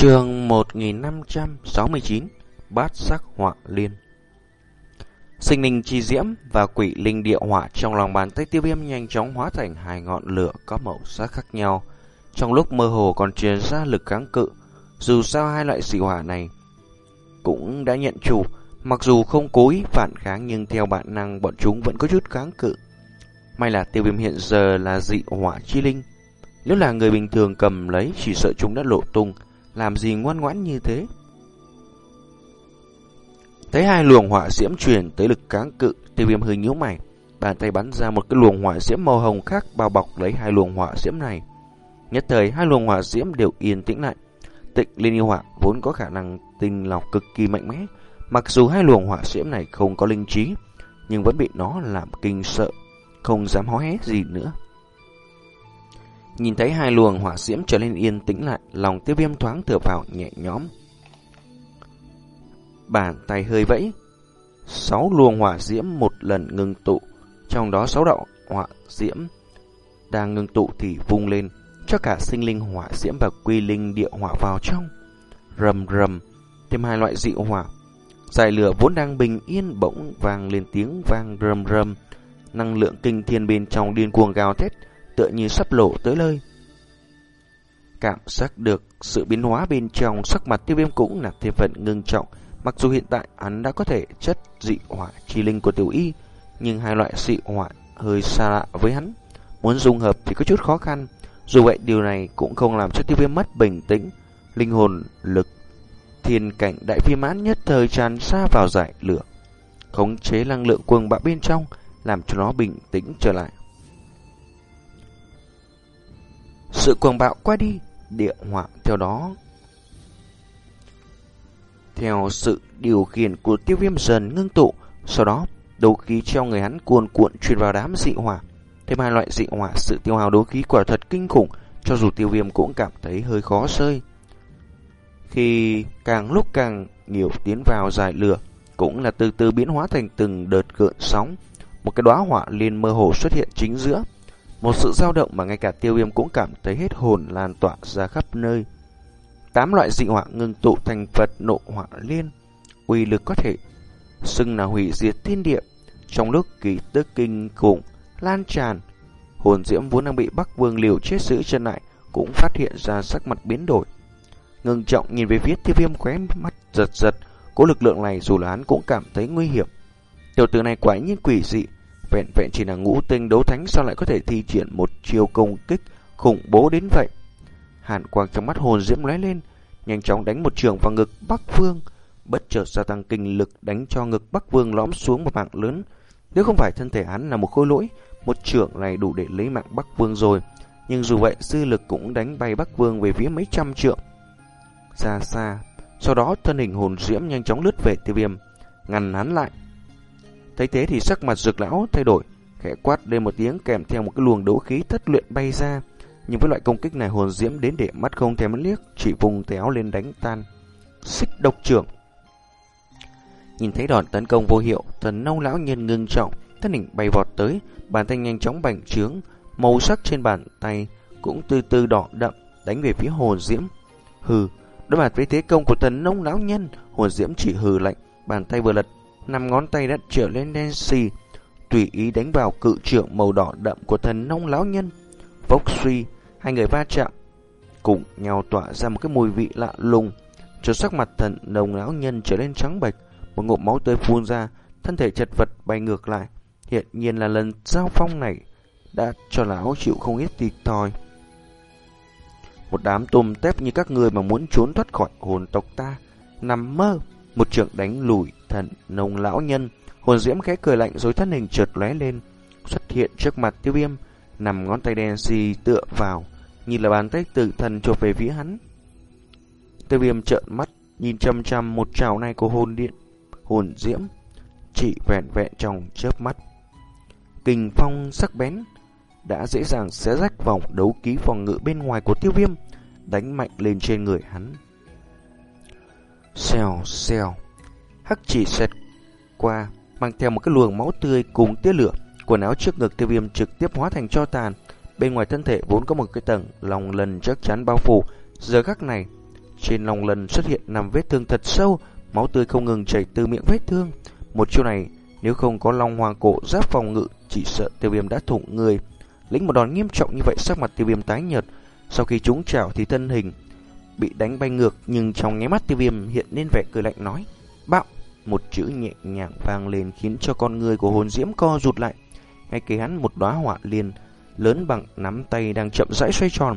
Trường 1569 Bát sắc họa liên Sinh linh chi diễm và quỷ linh địa hỏa trong lòng bàn tay tiêu viêm nhanh chóng hóa thành hai ngọn lửa có màu sắc khác nhau. Trong lúc mơ hồ còn truyền ra lực kháng cự, dù sao hai loại dị hỏa này cũng đã nhận chủ, mặc dù không cố ý phản kháng nhưng theo bản năng bọn chúng vẫn có chút kháng cự. May là tiêu viêm hiện giờ là dị hỏa chi linh. Nếu là người bình thường cầm lấy chỉ sợ chúng đã lộ tung, làm gì ngoan ngoãn như thế. Thấy hai luồng hỏa diễm truyền tới lực kháng cự, tiêu viêm hơi nhíu mày, bàn tay bắn ra một cái luồng hỏa diễm màu hồng khác bao bọc lấy hai luồng hỏa diễm này. Nhất thời hai luồng hỏa diễm đều yên tĩnh lại. Tịnh liên yêu hỏa vốn có khả năng tinh lọc cực kỳ mạnh mẽ, mặc dù hai luồng hỏa diễm này không có linh trí, nhưng vẫn bị nó làm kinh sợ, không dám hó hé gì nữa. Nhìn thấy hai luồng hỏa diễm trở nên yên tĩnh lại, lòng tiêu viêm thoáng thở vào nhẹ nhõm. Bàn tay hơi vẫy, sáu luồng hỏa diễm một lần ngừng tụ, trong đó sáu đạo hỏa diễm đang ngừng tụ thì vung lên, cho cả sinh linh hỏa diễm và quy linh địa hỏa vào trong. Rầm rầm, thêm hai loại dị hỏa. Giải lửa vốn đang bình yên bỗng vang lên tiếng vang rầm rầm, năng lượng kinh thiên bên trong điên cuồng gào thét, tựa như sắp lộ tới nơi Cảm giác được sự biến hóa bên trong sắc mặt tiêu viêm cũng là thêm phần ngưng trọng, mặc dù hiện tại hắn đã có thể chất dị hỏa chi linh của tiểu y, nhưng hai loại dị hỏa hơi xa lạ với hắn. Muốn dung hợp thì có chút khó khăn, dù vậy điều này cũng không làm cho tiêu viêm mất bình tĩnh, linh hồn lực thiên cảnh đại phi mãn nhất thời tràn xa vào giải lửa, khống chế năng lượng cuồng bạo bên trong, làm cho nó bình tĩnh trở lại. Sự cuồng bạo qua đi, địa hỏa theo đó. Theo sự điều khiển của tiêu viêm dần ngưng tụ, sau đó đấu khí trong người hắn cuồn cuộn truyền vào đám dị hỏa. Thêm hai loại dị hỏa, sự tiêu hao đấu khí quả thật kinh khủng, cho dù tiêu viêm cũng cảm thấy hơi khó sơi. Khi càng lúc càng nhiều tiến vào giải lửa, cũng là từ từ biến hóa thành từng đợt gợn sóng. Một cái đóa hỏa liên mơ hồ xuất hiện chính giữa. Một sự dao động mà ngay cả tiêu viêm cũng cảm thấy hết hồn lan tỏa ra khắp nơi. Tám loại dị hỏa ngưng tụ thành Phật nộ hỏa liên. uy lực có thể xưng là hủy diệt thiên địa. Trong lúc kỳ tức kinh khủng lan tràn, hồn diễm vốn đang bị Bắc Vương liều chết giữ chân lại cũng phát hiện ra sắc mặt biến đổi. Ngưng trọng nhìn về phía tiêu viêm khóe mắt giật giật, cố lực lượng này dù là hắn cũng cảm thấy nguy hiểm. Tiểu tử này quả nhiên quỷ dị, vẹn vẹn chỉ là ngũ tinh đấu thánh sao lại có thể thi triển một chiêu công kích khủng bố đến vậy. Hàn quang trong mắt hồn diễm lóe lên, nhanh chóng đánh một trường vào ngực Bắc Vương, bất chợt gia tăng kinh lực đánh cho ngực Bắc Vương lõm xuống một mạng lớn. Nếu không phải thân thể hắn là một khối lỗi, một trường này đủ để lấy mạng Bắc Vương rồi. Nhưng dù vậy, sư lực cũng đánh bay Bắc Vương về phía mấy trăm trượng. Xa xa, sau đó thân hình hồn diễm nhanh chóng lướt về tiêu viêm, ngăn hắn lại. Thấy thế thì sắc mặt rực lão thay đổi, khẽ quát lên một tiếng kèm theo một cái luồng đấu khí thất luyện bay ra. Nhưng với loại công kích này hồn diễm đến để mắt không thèm liếc, chỉ vùng téo lên đánh tan. Xích độc trưởng. Nhìn thấy đòn tấn công vô hiệu, thần nông lão nhân ngưng trọng, thân hình bay vọt tới, bàn tay nhanh chóng bành trướng, màu sắc trên bàn tay cũng từ từ đỏ đậm, đánh về phía hồn diễm. Hừ, đối mặt với thế công của thần nông lão nhân, hồn diễm chỉ hừ lạnh, bàn tay vừa lật, năm ngón tay đã trở lên đen xì, tùy ý đánh vào cự trưởng màu đỏ đậm của thần nông lão nhân. Vốc suy, hai người va chạm, cùng nhau tỏa ra một cái mùi vị lạ lùng, cho sắc mặt thần nông lão nhân trở lên trắng bệch, một ngụm máu tươi phun ra, thân thể chật vật bay ngược lại. Hiện nhiên là lần giao phong này đã cho lão chịu không ít thiệt thòi. Một đám tôm tép như các người mà muốn trốn thoát khỏi hồn tộc ta, nằm mơ, một trường đánh lùi thần nông lão nhân, hồn diễm khẽ cười lạnh rồi thân hình chợt lóe lên, xuất hiện trước mặt tiêu viêm, nằm ngón tay đen xì tựa vào, nhìn là bàn tay tử thần chụp về phía hắn. Tiêu viêm trợn mắt, nhìn chăm chăm một trào này của hồn điện, hồn diễm, chỉ vẹn vẹn trong chớp mắt. Kình phong sắc bén, đã dễ dàng xé rách vòng đấu ký phòng ngự bên ngoài của tiêu viêm, đánh mạnh lên trên người hắn. Xèo xèo, hắc chỉ xẹt qua, mang theo một cái luồng máu tươi cùng tia lửa, quần áo trước ngực tiêu viêm trực tiếp hóa thành cho tàn. Bên ngoài thân thể vốn có một cái tầng lòng lần chắc chắn bao phủ, giờ khắc này Trên lòng lần xuất hiện nằm vết thương thật sâu, máu tươi không ngừng chảy từ miệng vết thương. Một chiêu này, nếu không có long hoàng cổ giáp phòng ngự, chỉ sợ tiêu viêm đã thủng người. Lĩnh một đòn nghiêm trọng như vậy sắc mặt tiêu viêm tái nhợt. Sau khi trúng chảo thì thân hình bị đánh bay ngược nhưng trong nháy mắt tiêu viêm hiện lên vẻ cười lạnh nói. Bạo! Một chữ nhẹ nhàng vang lên khiến cho con người của hồn diễm co rụt lại. Ngay kế hắn một đóa họa liên lớn bằng nắm tay đang chậm rãi xoay tròn.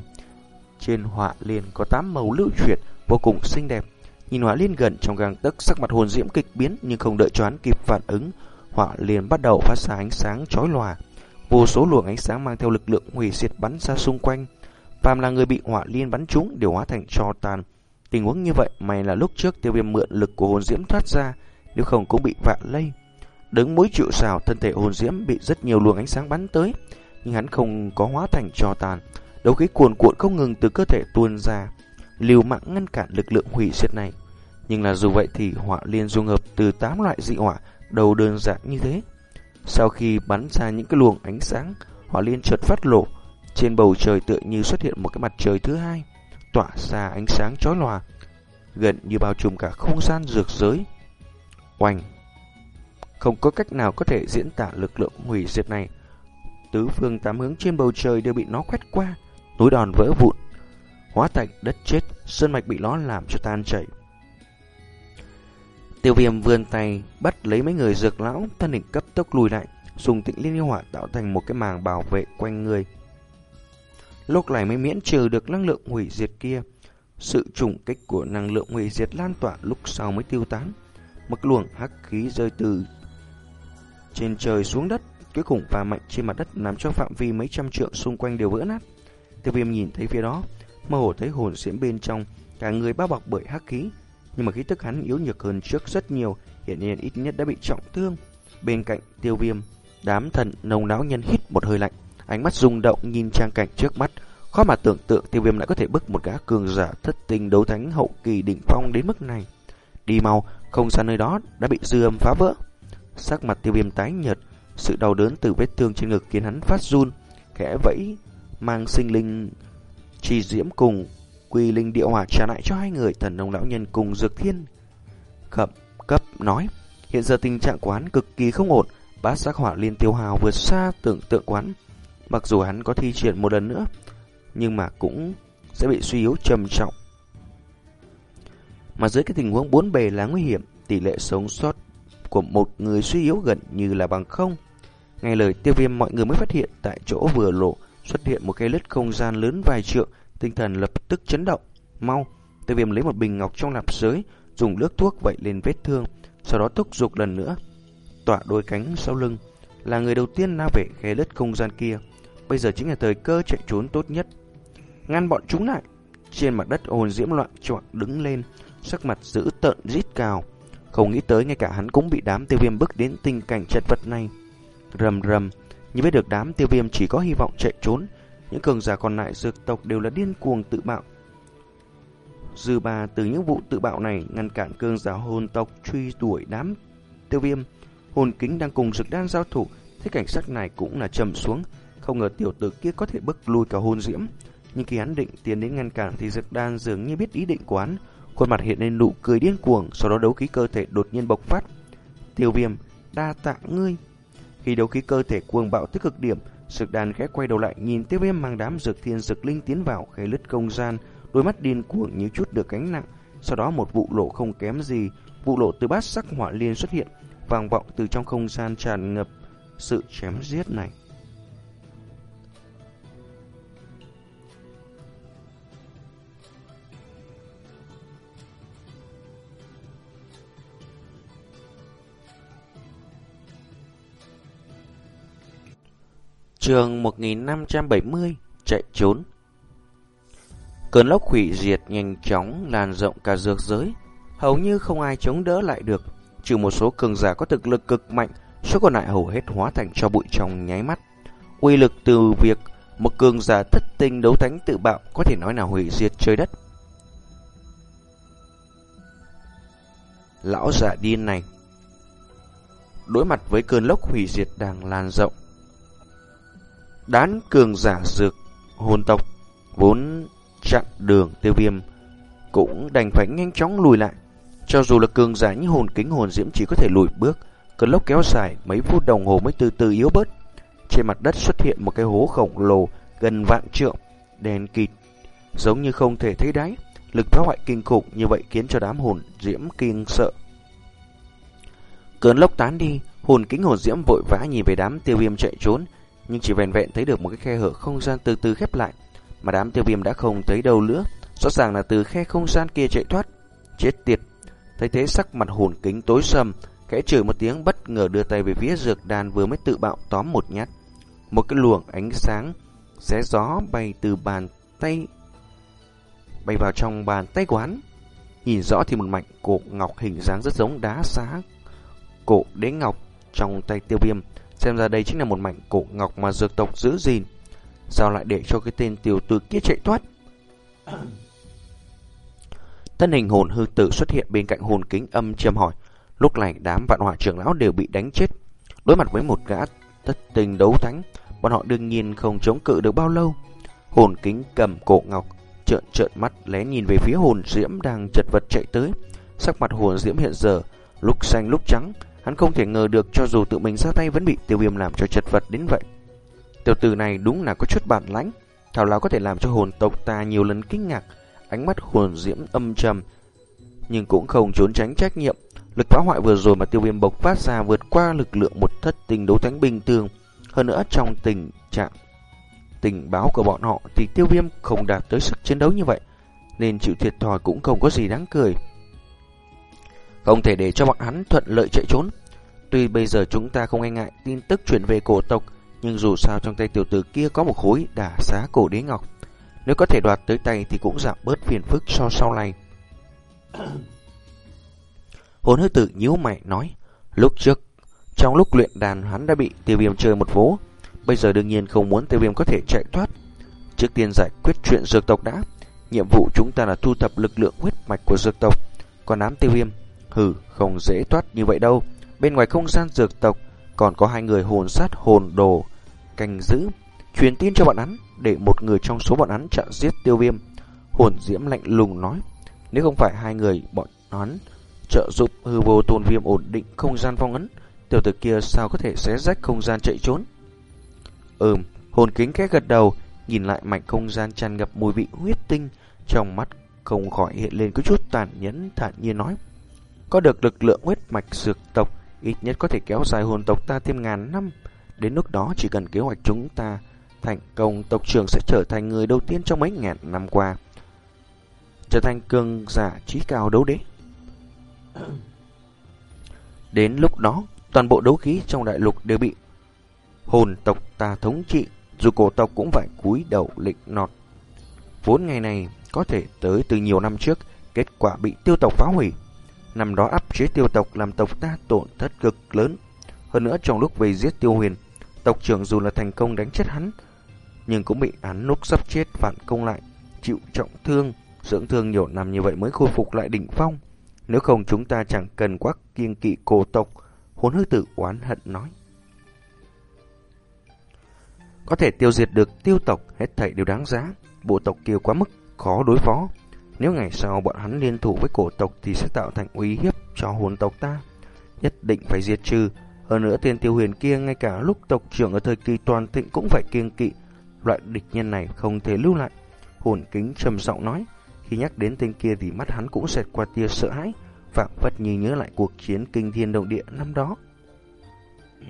Trên họa liên có tám màu lưu chuyển vô cùng xinh đẹp. Nhìn họa liên gần trong gang tấc sắc mặt hồn diễm kịch biến nhưng không đợi cho hắn kịp phản ứng, họa liên bắt đầu phát ra ánh sáng chói lòa. Vô số luồng ánh sáng mang theo lực lượng hủy diệt bắn ra xung quanh. Phàm là người bị họa liên bắn trúng đều hóa thành tro tàn. Tình huống như vậy may là lúc trước tiêu viêm mượn lực của hồn diễm thoát ra, nếu không cũng bị vạ lây. Đứng mũi chịu sào, thân thể hồn diễm bị rất nhiều luồng ánh sáng bắn tới, nhưng hắn không có hóa thành tro tàn. Đấu khí cuồn cuộn không ngừng từ cơ thể tuôn ra, liều mạng ngăn cản lực lượng hủy diệt này. Nhưng là dù vậy thì họa liên dung hợp từ 8 loại dị hỏa đầu đơn giản như thế. Sau khi bắn ra những cái luồng ánh sáng, hỏa liên chợt phát lộ, trên bầu trời tựa như xuất hiện một cái mặt trời thứ hai, tỏa ra ánh sáng chói lòa, gần như bao trùm cả không gian dược giới. Oanh! Không có cách nào có thể diễn tả lực lượng hủy diệt này. Tứ phương tám hướng trên bầu trời đều bị nó quét qua, núi đòn vỡ vụn, hóa thành đất chết, sơn mạch bị nó làm cho tan chảy. Tiêu viêm vươn tay bắt lấy mấy người dược lão, thân hình cấp tốc lùi lại, dùng tịnh liên hỏa tạo thành một cái màng bảo vệ quanh người. Lúc này mới miễn trừ được năng lượng hủy diệt kia. Sự trùng kích của năng lượng hủy diệt lan tỏa lúc sau mới tiêu tán. Một luồng hắc khí rơi từ trên trời xuống đất, cuối cùng và mạnh trên mặt đất làm cho phạm vi mấy trăm trượng xung quanh đều vỡ nát. Tiêu viêm nhìn thấy phía đó, mơ hồ thấy hồn diễm bên trong, cả người bao bọc bởi hắc khí, nhưng mà khí tức hắn yếu nhược hơn trước rất nhiều, hiện nhiên ít nhất đã bị trọng thương. Bên cạnh tiêu viêm, đám thần nồng náo nhân hít một hơi lạnh, ánh mắt rung động nhìn trang cảnh trước mắt, khó mà tưởng tượng tiêu viêm lại có thể bức một gã cường giả thất tinh đấu thánh hậu kỳ đỉnh phong đến mức này. Đi mau, không xa nơi đó đã bị dư âm phá vỡ. Sắc mặt tiêu viêm tái nhợt, sự đau đớn từ vết thương trên ngực khiến hắn phát run, khẽ vẫy, mang sinh linh chi diễm cùng quy linh địa hỏa trả lại cho hai người thần nông lão nhân cùng dược thiên. Khẩm cấp nói, hiện giờ tình trạng quán cực kỳ không ổn, bát sắc hỏa liên tiêu hào vượt xa tưởng tượng quán. Mặc dù hắn có thi triển một lần nữa, nhưng mà cũng sẽ bị suy yếu trầm trọng. Mà dưới cái tình huống bốn bề là nguy hiểm, tỷ lệ sống sót của một người suy yếu gần như là bằng không. Ngay lời tiêu viêm mọi người mới phát hiện tại chỗ vừa lộ xuất hiện một cái lứt không gian lớn vài trượng, tinh thần lập tức chấn động. Mau, tiêu viêm lấy một bình ngọc trong lạp giới, dùng nước thuốc vậy lên vết thương, sau đó thúc giục lần nữa. Tỏa đôi cánh sau lưng, là người đầu tiên lao về khe lứt không gian kia. Bây giờ chính là thời cơ chạy trốn tốt nhất. Ngăn bọn chúng lại. Trên mặt đất hồn diễm loạn trọn đứng lên, sắc mặt giữ tợn rít cào. Không nghĩ tới ngay cả hắn cũng bị đám tiêu viêm bức đến tình cảnh chật vật này. Rầm rầm, như biết được đám tiêu viêm chỉ có hy vọng chạy trốn, những cường giả còn lại dược tộc đều là điên cuồng tự bạo. Dư bà từ những vụ tự bạo này ngăn cản cường giả hồn tộc truy đuổi đám tiêu viêm. Hồn kính đang cùng dược đan giao thủ, thế cảnh sắc này cũng là trầm xuống. Không ngờ tiểu tử kia có thể bức lui cả hôn diễm. Nhưng khi hắn định tiến đến ngăn cản thì Diệp đan dường như biết ý định của hắn. Khuôn mặt hiện lên nụ cười điên cuồng, sau đó đấu khí cơ thể đột nhiên bộc phát. Tiêu viêm, đa tạ ngươi. Khi đấu khí cơ thể cuồng bạo tới cực điểm, Sực đàn khẽ quay đầu lại nhìn tiêu viêm mang đám dược thiên dược linh tiến vào khẽ lứt không gian, đôi mắt điên cuồng như chút được gánh nặng. Sau đó một vụ lộ không kém gì, vụ lộ từ bát sắc hỏa liên xuất hiện, vang vọng từ trong không gian tràn ngập sự chém giết này. Trường 1570 Chạy trốn. Cơn lốc hủy diệt nhanh chóng lan rộng cả dược giới. Hầu như không ai chống đỡ lại được, Trừ một số cường giả có thực lực cực mạnh, Số còn lại hầu hết hóa thành cho bụi trong nháy mắt. Uy lực từ việc Một cường giả thất tinh đấu thánh tự bạo Có thể nói là hủy diệt trời đất. Lão giả điên này. Đối mặt với cơn lốc hủy diệt đang lan rộng đán cường giả dược hồn tộc vốn chặn đường tiêu viêm cũng đành phải nhanh chóng lùi lại. Cho dù là cường giả như hồn kính hồn diễm chỉ có thể lùi bước, cơn lốc kéo dài mấy phút đồng hồ mới từ từ yếu bớt. Trên mặt đất xuất hiện một cái hố khổng lồ gần vạn trượng, đèn kịt, giống như không thể thấy đáy. Lực phá hoại kinh khủng như vậy khiến cho đám hồn diễm kinh sợ. Cơn lốc tán đi, hồn kính hồn diễm vội vã nhìn về đám tiêu viêm chạy trốn, nhưng chỉ vẹn vẹn thấy được một cái khe hở không gian từ từ khép lại, mà đám tiêu viêm đã không thấy đâu nữa, rõ ràng là từ khe không gian kia chạy thoát. Chết tiệt! Thấy thế sắc mặt hồn kính tối sầm, khẽ chửi một tiếng bất ngờ đưa tay về phía dược đàn vừa mới tự bạo tóm một nhát. Một cái luồng ánh sáng xé gió bay từ bàn tay bay vào trong bàn tay quán. Nhìn rõ thì một mảnh cổ ngọc hình dáng rất giống đá xá cổ đế ngọc trong tay tiêu viêm. Xem ra đây chính là một mảnh cổ ngọc mà dược tộc giữ gìn. Sao lại để cho cái tên tiểu tử kia chạy thoát? Thân hình hồn hư tử xuất hiện bên cạnh hồn kính âm chiêm hỏi. Lúc này đám vạn hỏa trưởng lão đều bị đánh chết. Đối mặt với một gã tất tình đấu thánh, bọn họ đương nhiên không chống cự được bao lâu. Hồn kính cầm cổ ngọc, trợn trợn mắt lén nhìn về phía hồn diễm đang chật vật chạy tới. Sắc mặt hồn diễm hiện giờ, lúc xanh lúc trắng, hắn không thể ngờ được cho dù tự mình ra tay vẫn bị tiêu viêm làm cho chật vật đến vậy. Tiểu tử này đúng là có chút bản lãnh, thảo nào có thể làm cho hồn tộc ta nhiều lần kinh ngạc, ánh mắt hồn diễm âm trầm, nhưng cũng không trốn tránh trách nhiệm. Lực phá hoại vừa rồi mà tiêu viêm bộc phát ra vượt qua lực lượng một thất tình đấu thánh bình thường. Hơn nữa trong tình trạng tình báo của bọn họ thì tiêu viêm không đạt tới sức chiến đấu như vậy, nên chịu thiệt thòi cũng không có gì đáng cười. Không thể để cho bọn hắn thuận lợi chạy trốn. Tuy bây giờ chúng ta không e ngại tin tức chuyển về cổ tộc, nhưng dù sao trong tay tiểu tử kia có một khối đả xá cổ đế ngọc. Nếu có thể đoạt tới tay thì cũng giảm bớt phiền phức so sau này. Hồn hư tử nhíu mày nói, lúc trước, trong lúc luyện đàn hắn đã bị tiêu viêm chơi một vố, bây giờ đương nhiên không muốn tiêu viêm có thể chạy thoát. Trước tiên giải quyết chuyện dược tộc đã, nhiệm vụ chúng ta là thu thập lực lượng huyết mạch của dược tộc, còn đám tiêu viêm, hừ, không dễ thoát như vậy đâu. Bên ngoài không gian dược tộc còn có hai người hồn sát hồn đồ canh giữ, truyền tin cho bọn hắn để một người trong số bọn hắn chặn giết tiêu viêm. Hồn diễm lạnh lùng nói, nếu không phải hai người bọn hắn trợ giúp hư vô tôn viêm ổn định không gian phong ấn, tiểu tử kia sao có thể xé rách không gian chạy trốn? Ừm, hồn kính khẽ gật đầu, nhìn lại mảnh không gian tràn ngập mùi vị huyết tinh, trong mắt không khỏi hiện lên có chút tàn nhẫn thản nhiên nói. Có được lực lượng huyết mạch dược tộc, ít nhất có thể kéo dài hồn tộc ta thêm ngàn năm. Đến lúc đó chỉ cần kế hoạch chúng ta thành công, tộc trưởng sẽ trở thành người đầu tiên trong mấy ngàn năm qua. Trở thành cường giả trí cao đấu đế. Đến lúc đó, toàn bộ đấu khí trong đại lục đều bị hồn tộc ta thống trị, dù cổ tộc cũng phải cúi đầu lịnh nọt. Vốn ngày này có thể tới từ nhiều năm trước, kết quả bị tiêu tộc phá hủy. Năm đó áp chế tiêu tộc làm tộc ta tổn thất cực lớn. Hơn nữa trong lúc về giết tiêu huyền, tộc trưởng dù là thành công đánh chết hắn, nhưng cũng bị hắn lúc sắp chết phản công lại, chịu trọng thương, dưỡng thương nhiều năm như vậy mới khôi phục lại đỉnh phong. Nếu không chúng ta chẳng cần quá kiêng kỵ cổ tộc, hốn hư tử oán hận nói. Có thể tiêu diệt được tiêu tộc hết thảy đều đáng giá, bộ tộc kia quá mức khó đối phó. Nếu ngày sau bọn hắn liên thủ với cổ tộc thì sẽ tạo thành uy hiếp cho hồn tộc ta. Nhất định phải diệt trừ. Hơn nữa tên tiêu huyền kia ngay cả lúc tộc trưởng ở thời kỳ toàn thịnh cũng phải kiêng kỵ. Loại địch nhân này không thể lưu lại. Hồn kính trầm giọng nói. Khi nhắc đến tên kia thì mắt hắn cũng xẹt qua tia sợ hãi. Phạm vật như nhớ lại cuộc chiến kinh thiên động địa năm đó.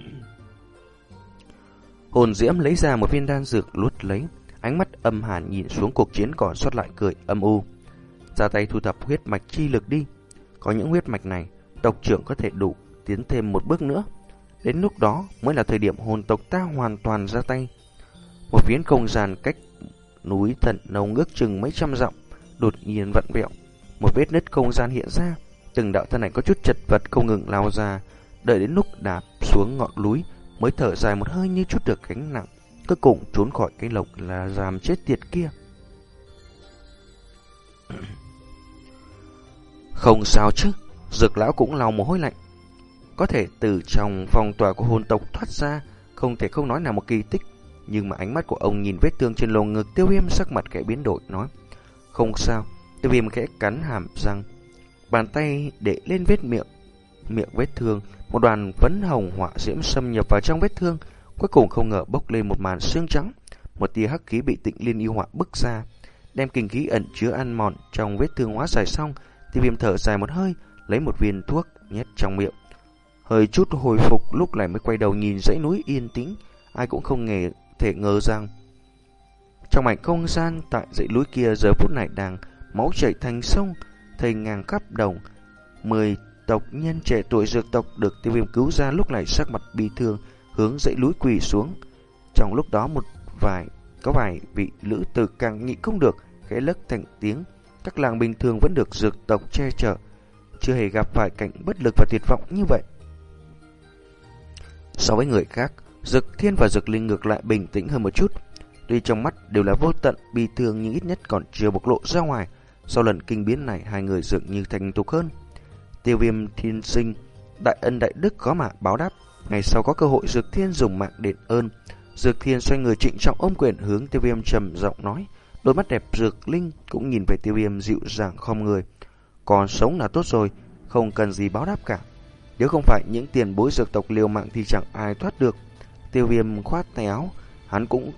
Hồn diễm lấy ra một viên đan dược lút lấy. Ánh mắt âm hàn nhìn xuống cuộc chiến còn sót lại cười âm u ra tay thu thập huyết mạch chi lực đi. Có những huyết mạch này, tộc trưởng có thể đủ tiến thêm một bước nữa. Đến lúc đó mới là thời điểm hồn tộc ta hoàn toàn ra tay. Một phiến không gian cách núi thần nông ước chừng mấy trăm dặm, đột nhiên vặn vẹo. Một vết nứt không gian hiện ra, từng đạo thân ảnh có chút chật vật không ngừng lao ra, đợi đến lúc đạp xuống ngọn núi mới thở dài một hơi như chút được gánh nặng, cuối cùng trốn khỏi cái lộc là giam chết tiệt kia. Không sao chứ, dược lão cũng lau mồ hôi lạnh. Có thể từ trong phòng tòa của hồn tộc thoát ra, không thể không nói là một kỳ tích. Nhưng mà ánh mắt của ông nhìn vết thương trên lồng ngực tiêu viêm sắc mặt kẻ biến đổi nói. Không sao, Tiêu viêm khẽ cắn hàm răng, bàn tay để lên vết miệng, miệng vết thương, một đoàn phấn hồng hỏa diễm xâm nhập vào trong vết thương, cuối cùng không ngờ bốc lên một màn xương trắng, một tia hắc khí bị Tịnh Liên yêu hỏa bức ra, đem kinh khí ẩn chứa ăn mòn trong vết thương hóa giải xong, Tiêu viêm thở dài một hơi, lấy một viên thuốc nhét trong miệng. Hơi chút hồi phục lúc này mới quay đầu nhìn dãy núi yên tĩnh, ai cũng không nghề thể ngờ rằng trong mảnh không gian tại dãy núi kia giờ phút này đang máu chảy thành sông, thầy ngang khắp đồng. Mười tộc nhân trẻ tuổi dược tộc được tiêu viêm cứu ra lúc này sắc mặt bi thương, hướng dãy núi quỳ xuống. Trong lúc đó một vài, có vài vị lữ tử càng nhị không được, khẽ lấc thành tiếng. Các làng bình thường vẫn được dược tộc che chở, chưa hề gặp phải cảnh bất lực và tuyệt vọng như vậy. So với người khác, dược Thiên và dược Linh ngược lại bình tĩnh hơn một chút. Tuy trong mắt đều là vô tận bi thương nhưng ít nhất còn chưa bộc lộ ra ngoài. Sau lần kinh biến này, hai người dường như thành tục hơn. Tiêu viêm thiên sinh, đại ân đại đức có mà báo đáp. Ngày sau có cơ hội Dược Thiên dùng mạng đền ơn. Dược Thiên xoay người trịnh trọng ôm quyền hướng tiêu viêm trầm giọng nói. Đôi mắt đẹp rực Linh cũng nhìn về tiêu viêm dịu dàng khom người. Còn sống là tốt rồi, không cần gì báo đáp cả. Nếu không phải những tiền bối dược tộc liều mạng thì chẳng ai thoát được. Tiêu viêm khoát tay áo, hắn cũng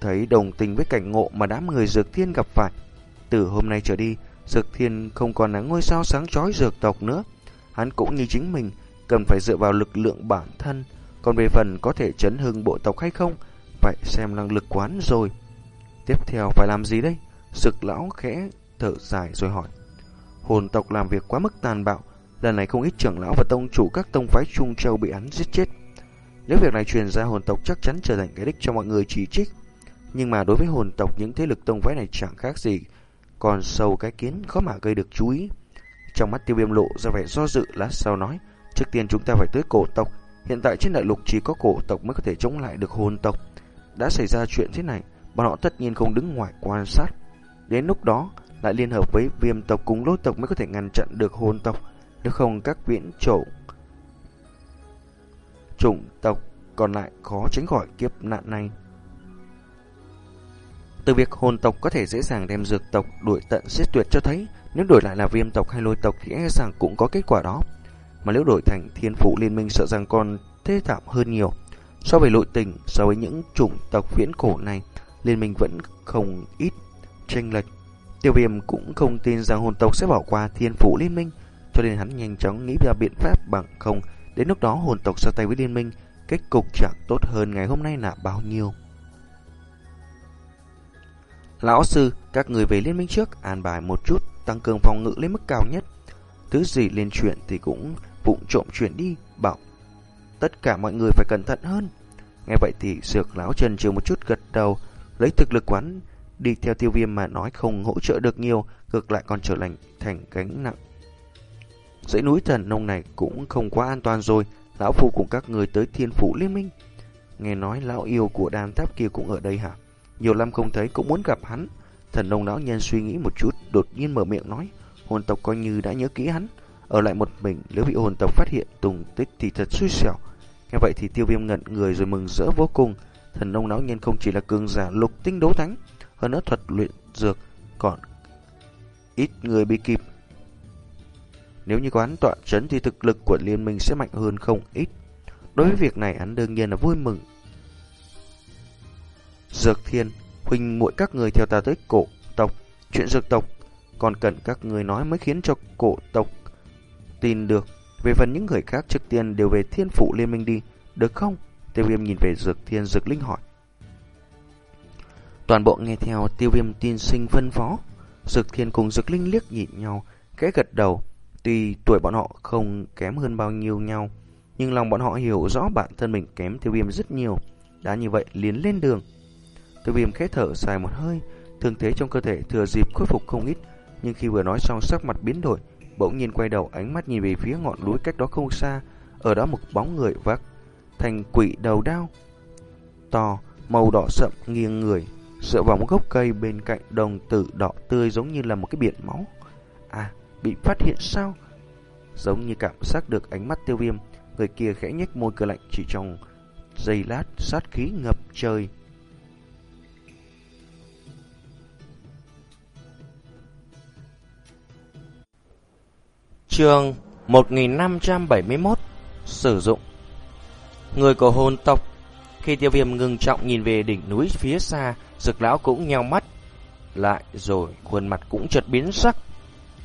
thấy đồng tình với cảnh ngộ mà đám người dược thiên gặp phải. Từ hôm nay trở đi, dược thiên không còn là ngôi sao sáng chói dược tộc nữa. Hắn cũng như chính mình, cần phải dựa vào lực lượng bản thân. Còn về phần có thể chấn hưng bộ tộc hay không, phải xem năng lực quán rồi. Tiếp theo phải làm gì đây? Sực lão khẽ thở dài rồi hỏi. Hồn tộc làm việc quá mức tàn bạo, lần này không ít trưởng lão và tông chủ các tông phái Trung Châu bị hắn giết chết. Nếu việc này truyền ra hồn tộc chắc chắn trở thành cái đích cho mọi người chỉ trích. Nhưng mà đối với hồn tộc những thế lực tông phái này chẳng khác gì, còn sâu cái kiến khó mà gây được chú ý. Trong mắt tiêu viêm lộ ra vẻ do dự lát sau nói, trước tiên chúng ta phải tới cổ tộc, hiện tại trên đại lục chỉ có cổ tộc mới có thể chống lại được hồn tộc. Đã xảy ra chuyện thế này, bọn họ tất nhiên không đứng ngoài quan sát. Đến lúc đó, lại liên hợp với viêm tộc cùng lôi tộc mới có thể ngăn chặn được hồn tộc, nếu không các viễn trổ chủng tộc còn lại khó tránh khỏi kiếp nạn này. Từ việc hồn tộc có thể dễ dàng đem dược tộc đuổi tận giết tuyệt cho thấy nếu đổi lại là viêm tộc hay lôi tộc thì e rằng cũng có kết quả đó. Mà nếu đổi thành thiên phụ liên minh sợ rằng còn thê thảm hơn nhiều. So với lội tình, so với những chủng tộc viễn cổ này, liên minh vẫn không ít tranh lệch. Tiêu viêm cũng không tin rằng hồn tộc sẽ bỏ qua thiên phủ liên minh, cho nên hắn nhanh chóng nghĩ ra biện pháp bằng không. Đến lúc đó hồn tộc ra tay với liên minh, kết cục chẳng tốt hơn ngày hôm nay là bao nhiêu. Lão sư, các người về liên minh trước, an bài một chút, tăng cường phòng ngự lên mức cao nhất. Thứ gì liên chuyện thì cũng vụng trộm chuyển đi, bảo tất cả mọi người phải cẩn thận hơn. Nghe vậy thì sược lão trần trừ một chút gật đầu, lấy thực lực quán đi theo tiêu viêm mà nói không hỗ trợ được nhiều, ngược lại còn trở lành thành gánh nặng. Dãy núi thần nông này cũng không quá an toàn rồi, lão phu cùng các người tới thiên phủ liên minh. Nghe nói lão yêu của đàn tháp kia cũng ở đây hả? Nhiều năm không thấy cũng muốn gặp hắn. Thần nông lão nhân suy nghĩ một chút, đột nhiên mở miệng nói, hồn tộc coi như đã nhớ kỹ hắn. Ở lại một mình, nếu bị hồn tộc phát hiện tùng tích thì thật xui xẻo. Nghe vậy thì tiêu viêm ngẩn người rồi mừng rỡ vô cùng. Thần nông lão nhân không chỉ là cường giả lục tinh đấu thánh, hơn nữa thuật luyện dược, còn ít người bị kịp. Nếu như có hắn tọa chấn thì thực lực của liên minh sẽ mạnh hơn không ít. Đối với việc này hắn đương nhiên là vui mừng. Dược thiên, huynh muội các người theo ta tới cổ tộc. Chuyện dược tộc còn cần các người nói mới khiến cho cổ tộc tin được. Về phần những người khác trước tiên đều về thiên phụ liên minh đi, được không? Tiêu viêm nhìn về dược thiên dược linh hỏi. Toàn bộ nghe theo tiêu viêm tin sinh phân phó. Dược thiên cùng dược linh liếc nhìn nhau, kẽ gật đầu. Tuy tuổi bọn họ không kém hơn bao nhiêu nhau, nhưng lòng bọn họ hiểu rõ bản thân mình kém tiêu viêm rất nhiều. Đã như vậy liền lên đường. Tiêu viêm khẽ thở dài một hơi, thương thế trong cơ thể thừa dịp khôi phục không ít, nhưng khi vừa nói xong sắc mặt biến đổi, bỗng nhiên quay đầu ánh mắt nhìn về phía ngọn núi cách đó không xa, ở đó một bóng người vác thành quỷ đầu đao to, màu đỏ sậm nghiêng người, dựa vào một gốc cây bên cạnh đồng tử đỏ tươi giống như là một cái biển máu. À, bị phát hiện sao? Giống như cảm giác được ánh mắt tiêu viêm, người kia khẽ nhếch môi cười lạnh chỉ trong giây lát sát khí ngập trời. Trường 1571 Sử dụng Người của hồn tộc. Khi tiêu viêm ngừng trọng nhìn về đỉnh núi phía xa Dực lão cũng nheo mắt Lại rồi khuôn mặt cũng chợt biến sắc.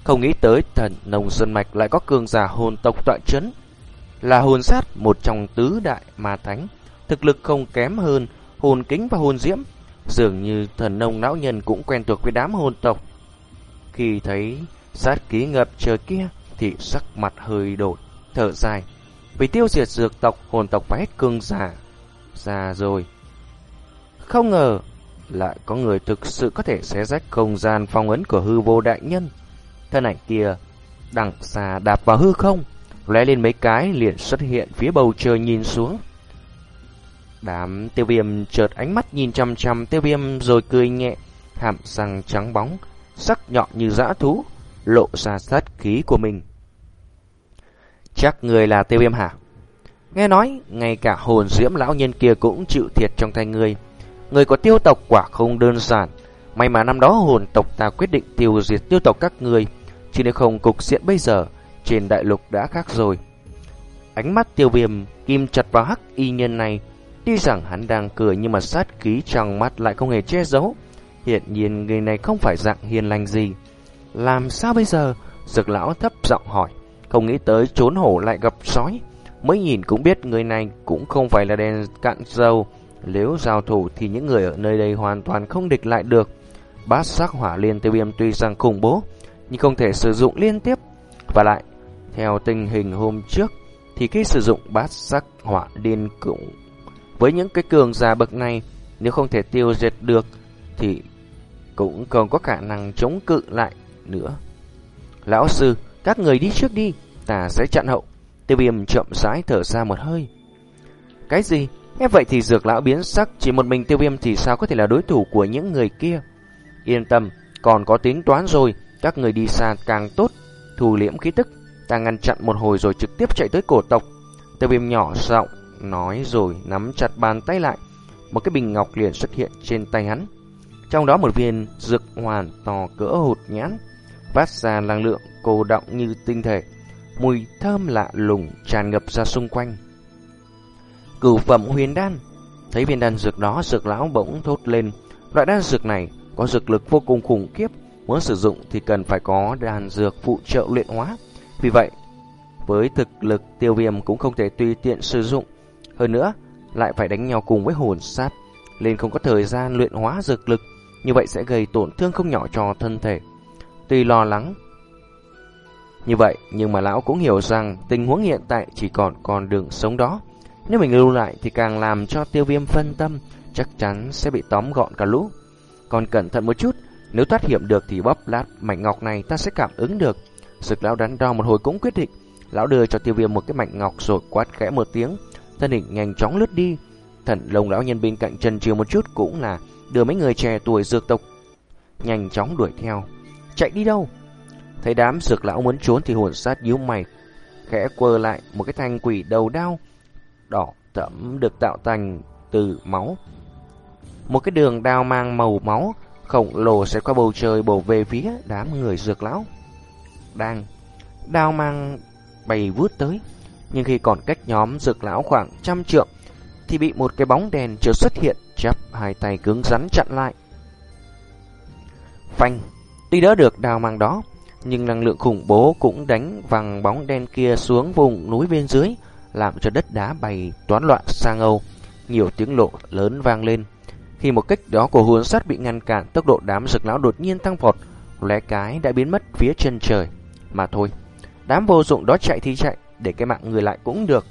Không nghĩ tới thần nông sơn mạch Lại có cường giả hồn tộc tọa chấn. Là hồn sát Một trong tứ đại ma thánh, Thực lực không kém hơn hồn kính và hồn diễm. Dường như thần nông lão nhân cũng quen thuộc với đám hồn tộc. Khi thấy sát ký ngập trời kia Thì sắc mặt hơi đổi, Thở dài. Vì tiêu diệt dược tộc hồn tộc phải hết cương giả Ra rồi. Không ngờ Lại có người thực sự có thể xé rách không gian phong ấn của hư vô đại nhân. Thân ảnh kia Đằng xa đạp vào hư không lóe lên mấy cái liền xuất hiện phía bầu trời nhìn xuống. Đám tiêu viêm chợt ánh mắt nhìn chăm chăm tiêu viêm rồi cười nhẹ, hàm răng trắng bóng, sắc nhọn như dã thú, lộ ra sát khí của mình. Chắc người là tiêu viêm hả? Nghe nói, ngay cả hồn diễm lão nhân kia cũng chịu thiệt trong tay người. Người có tiêu tộc quả không đơn giản. May mà năm đó hồn tộc ta quyết định tiêu diệt tiêu tộc các người. Chỉ nếu không cục diện bây giờ, trên đại lục đã khác rồi. Ánh mắt tiêu viêm kim chặt vào hắc y nhân này, Tuy rằng hắn đang cười nhưng mà sát khí trong mắt lại không hề che giấu. Hiện nhiên người này không phải dạng hiền lành gì. Làm sao bây giờ? Dược lão thấp giọng hỏi. Không nghĩ tới trốn hổ lại gặp sói. Mới nhìn cũng biết người này cũng không phải là đèn cạn dầu. Nếu giao thủ thì những người ở nơi đây hoàn toàn không địch lại được. Bát sắc hỏa liên tiêu viêm tuy rằng khủng bố, nhưng không thể sử dụng liên tiếp. Và lại, theo tình hình hôm trước, thì khi sử dụng bát sắc hỏa liên cũng với những cái cường giả bậc này, nếu không thể tiêu diệt được thì cũng còn có khả năng chống cự lại nữa. Lão sư, các người đi trước đi, ta sẽ chặn hậu. Tiêu viêm chậm rãi thở ra một hơi. Cái gì? Nghe vậy thì dược lão biến sắc, chỉ một mình tiêu viêm thì sao có thể là đối thủ của những người kia. Yên tâm, còn có tính toán rồi, các người đi xa càng tốt. Thù liễm khí tức, ta ngăn chặn một hồi rồi trực tiếp chạy tới cổ tộc. Tiêu viêm nhỏ giọng nói rồi nắm chặt bàn tay lại. Một cái bình ngọc liền xuất hiện trên tay hắn. Trong đó một viên dược hoàn to cỡ hột nhãn, phát ra năng lượng cô động như tinh thể. Mùi thơm lạ lùng tràn ngập ra xung quanh. Cửu phẩm huyền đan Thấy viên đan dược đó, dược lão bỗng thốt lên. Loại đan dược này có dược lực vô cùng khủng khiếp. Muốn sử dụng thì cần phải có đan dược phụ trợ luyện hóa. Vì vậy, với thực lực tiêu viêm cũng không thể tùy tiện sử dụng. Hơn nữa, lại phải đánh nhau cùng với hồn sát, nên không có thời gian luyện hóa dược lực, như vậy sẽ gây tổn thương không nhỏ cho thân thể. Tuy lo lắng như vậy, nhưng mà lão cũng hiểu rằng tình huống hiện tại chỉ còn con đường sống đó. Nếu mình lưu lại thì càng làm cho tiêu viêm phân tâm, chắc chắn sẽ bị tóm gọn cả lũ. Còn cẩn thận một chút, nếu thoát hiểm được thì bóp lát mảnh ngọc này ta sẽ cảm ứng được. Sực lão đắn đo một hồi cũng quyết định. Lão đưa cho tiêu viêm một cái mảnh ngọc rồi quát khẽ một tiếng thân hình nhanh chóng lướt đi. Thần lông lão nhân bên cạnh chân chiều một chút cũng là đưa mấy người trẻ tuổi dược tộc nhanh chóng đuổi theo. Chạy đi đâu? Thấy đám dược lão muốn trốn thì hồn sát nhíu mày, khẽ quơ lại một cái thanh quỷ đầu đao đỏ thẫm được tạo thành từ máu. Một cái đường đao mang màu máu khổng lồ sẽ qua bầu trời bổ về phía đám người dược lão. Đang đao mang bay vút tới, nhưng khi còn cách nhóm dược lão khoảng trăm trượng thì bị một cái bóng đèn chưa xuất hiện chắp hai tay cứng rắn chặn lại. Phanh, tuy đỡ được đào mang đó, nhưng năng lượng khủng bố cũng đánh văng bóng đen kia xuống vùng núi bên dưới, làm cho đất đá bay toán loạn sang Âu. Nhiều tiếng lộ lớn vang lên. Khi một kích đó của hồn sắt bị ngăn cản, tốc độ đám dược lão đột nhiên tăng vọt, lóe cái đã biến mất phía chân trời. Mà thôi, đám vô dụng đó chạy thì chạy, để cái mạng người lại cũng được.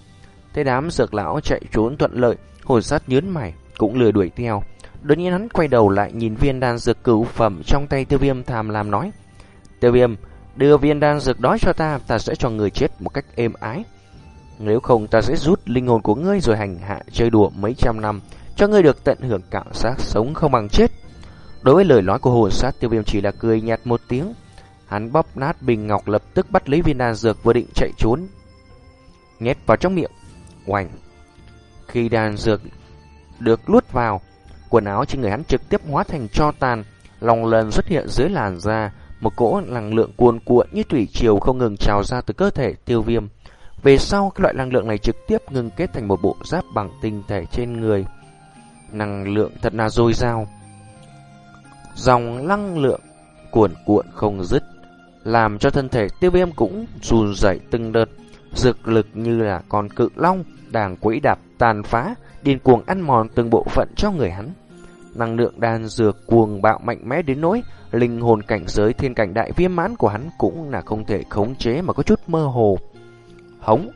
Thế đám dược lão chạy trốn thuận lợi, hồn sát nhớn mày, cũng lừa đuổi theo. Đột nhiên hắn quay đầu lại nhìn viên đan dược cứu phẩm trong tay tiêu viêm tham làm nói. Tiêu viêm, đưa viên đan dược đó cho ta, ta sẽ cho người chết một cách êm ái. Nếu không ta sẽ rút linh hồn của ngươi rồi hành hạ chơi đùa mấy trăm năm, cho ngươi được tận hưởng cảm giác sống không bằng chết. Đối với lời nói của hồn sát tiêu viêm chỉ là cười nhạt một tiếng. Hắn bóp nát bình ngọc lập tức bắt lấy viên đan dược vừa định chạy trốn nhét vào trong miệng. Oành! Khi đan dược được luốt vào, quần áo trên người hắn trực tiếp hóa thành cho tàn, lòng lần xuất hiện dưới làn da, một cỗ năng lượng cuồn cuộn như thủy triều không ngừng trào ra từ cơ thể tiêu viêm. Về sau, cái loại năng lượng này trực tiếp ngừng kết thành một bộ giáp bằng tinh thể trên người. Năng lượng thật là dồi dào. Dòng năng lượng cuồn cuộn không dứt, làm cho thân thể tiêu viêm cũng run rẩy từng đợt. Dược lực như là con cự long đang quỹ đạp tàn phá, điên cuồng ăn mòn từng bộ phận cho người hắn. Năng lượng đan dược cuồng bạo mạnh mẽ đến nỗi linh hồn cảnh giới thiên cảnh đại viêm mãn của hắn cũng là không thể khống chế mà có chút mơ hồ. Hống,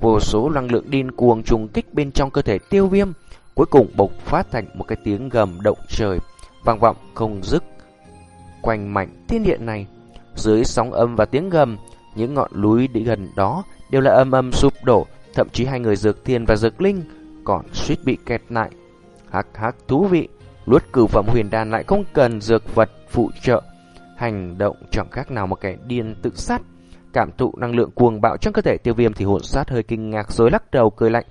vô số năng lượng điên cuồng trùng kích bên trong cơ thể tiêu viêm, cuối cùng bộc phát thành một cái tiếng gầm động trời, vang vọng không dứt. Quanh mảnh thiên địa này, dưới sóng âm và tiếng gầm, những ngọn núi đi gần đó đều là âm âm sụp đổ, thậm chí hai người dược thiên và dược linh còn suýt bị kẹt lại. Hắc hắc thú vị, luốt cửu phẩm huyền đan lại không cần dược vật phụ trợ, hành động chẳng khác nào một kẻ điên tự sát. Cảm thụ năng lượng cuồng bạo trong cơ thể tiêu viêm thì hồn sát hơi kinh ngạc rồi lắc đầu cười lạnh.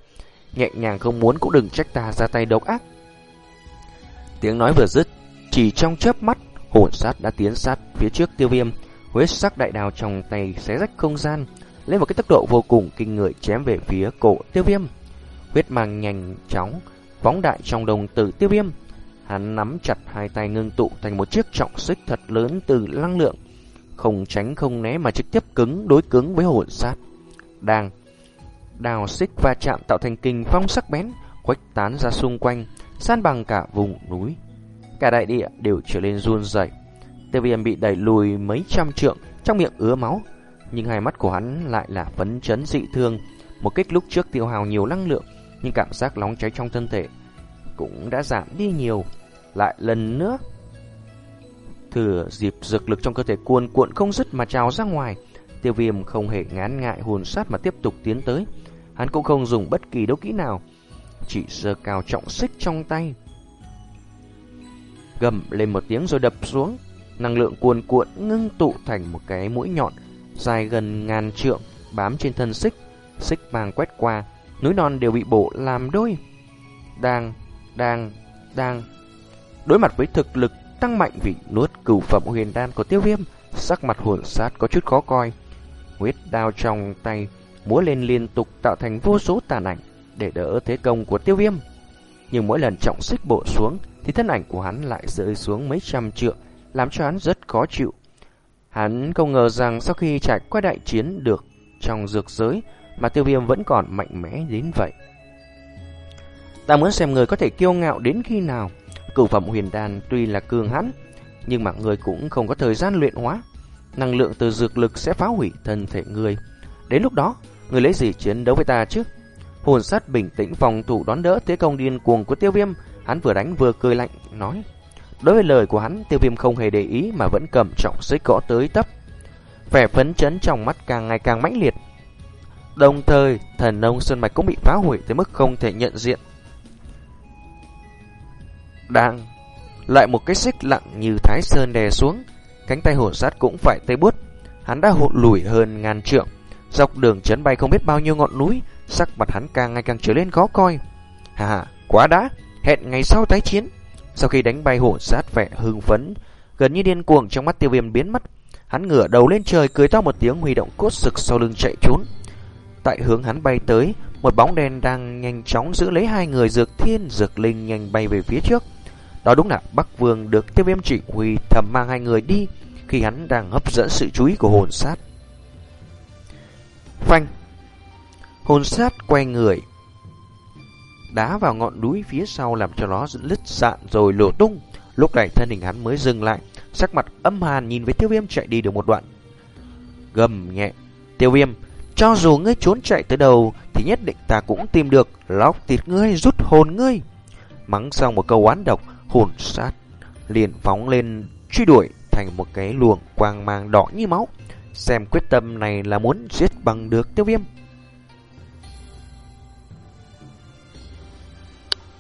Nhẹ nhàng không muốn cũng đừng trách ta ra tay độc ác. Tiếng nói vừa dứt, chỉ trong chớp mắt, hồn sát đã tiến sát phía trước tiêu viêm. Huyết sắc đại đào trong tay xé rách không gian, lên một cái tốc độ vô cùng kinh người chém về phía cổ tiêu viêm. Huyết mang nhanh chóng, phóng đại trong đồng tử tiêu viêm. Hắn nắm chặt hai tay ngưng tụ thành một chiếc trọng xích thật lớn từ năng lượng, không tránh không né mà trực tiếp cứng đối cứng với hồn sát. Đang đào xích va chạm tạo thành kinh phong sắc bén, khuếch tán ra xung quanh, san bằng cả vùng núi. Cả đại địa đều trở lên run rẩy. Tiêu viêm bị đẩy lùi mấy trăm trượng, trong miệng ứa máu, nhưng hai mắt của hắn lại là phấn chấn dị thương. Một kích lúc trước tiêu hào nhiều năng lượng, nhưng cảm giác nóng cháy trong thân thể cũng đã giảm đi nhiều. Lại lần nữa, thừa dịp dược lực trong cơ thể cuồn cuộn không dứt mà trào ra ngoài. Tiêu viêm không hề ngán ngại hồn sát mà tiếp tục tiến tới. Hắn cũng không dùng bất kỳ đấu kỹ nào, chỉ giơ cao trọng xích trong tay. Gầm lên một tiếng rồi đập xuống, năng lượng cuồn cuộn ngưng tụ thành một cái mũi nhọn dài gần ngàn trượng bám trên thân xích, xích mang quét qua, núi non đều bị bổ làm đôi. Đang, đang, đang. Đối mặt với thực lực tăng mạnh vị nuốt cửu phẩm huyền đan của tiêu viêm, sắc mặt hồn sát có chút khó coi. Huyết đao trong tay múa lên liên tục tạo thành vô số tàn ảnh để đỡ thế công của tiêu viêm. Nhưng mỗi lần trọng xích bộ xuống thì thân ảnh của hắn lại rơi xuống mấy trăm trượng, làm cho hắn rất khó chịu. Hắn không ngờ rằng sau khi trải qua đại chiến được trong dược giới mà tiêu viêm vẫn còn mạnh mẽ đến vậy. Ta muốn xem người có thể kiêu ngạo đến khi nào. Cửu phẩm huyền đan tuy là cường hãn nhưng mà người cũng không có thời gian luyện hóa. Năng lượng từ dược lực sẽ phá hủy thân thể người. Đến lúc đó, người lấy gì chiến đấu với ta chứ? Hồn sát bình tĩnh phòng thủ đón đỡ thế công điên cuồng của tiêu viêm. Hắn vừa đánh vừa cười lạnh, nói. Đối với lời của hắn, tiêu viêm không hề để ý mà vẫn cầm trọng xích gõ tới tấp. Vẻ phấn chấn trong mắt càng ngày càng mãnh liệt. Đồng thời, thần nông Sơn Mạch cũng bị phá hủy tới mức không thể nhận diện. Đang lại một cái xích lặng như thái sơn đè xuống, cánh tay hổ sát cũng phải tay bút. Hắn đã hụt lùi hơn ngàn trượng, dọc đường chấn bay không biết bao nhiêu ngọn núi, sắc mặt hắn càng ngày càng trở lên khó coi. Hà hà, quá đã, hẹn ngày sau tái chiến. Sau khi đánh bay hổ sát vẻ hưng phấn, gần như điên cuồng trong mắt tiêu viêm biến mất, hắn ngửa đầu lên trời cười to một tiếng huy động cốt sực sau lưng chạy trốn. Tại hướng hắn bay tới, một bóng đen đang nhanh chóng giữ lấy hai người dược thiên dược linh nhanh bay về phía trước. Đó đúng là Bắc Vương được tiêu viêm trịnh huy thầm mang hai người đi khi hắn đang hấp dẫn sự chú ý của hồn sát. Phanh! Hồn sát quay người, đá vào ngọn núi phía sau làm cho nó lứt sạn rồi lộ tung. Lúc này thân hình hắn mới dừng lại, sắc mặt âm hàn nhìn với tiêu viêm chạy đi được một đoạn. Gầm nhẹ, tiêu viêm, cho dù ngươi trốn chạy tới đầu thì nhất định ta cũng tìm được lóc thịt ngươi rút hồn ngươi. Mắng xong một câu oán độc, hồn sát, liền phóng lên truy đuổi thành một cái luồng quang mang đỏ như máu. Xem quyết tâm này là muốn giết bằng được tiêu viêm.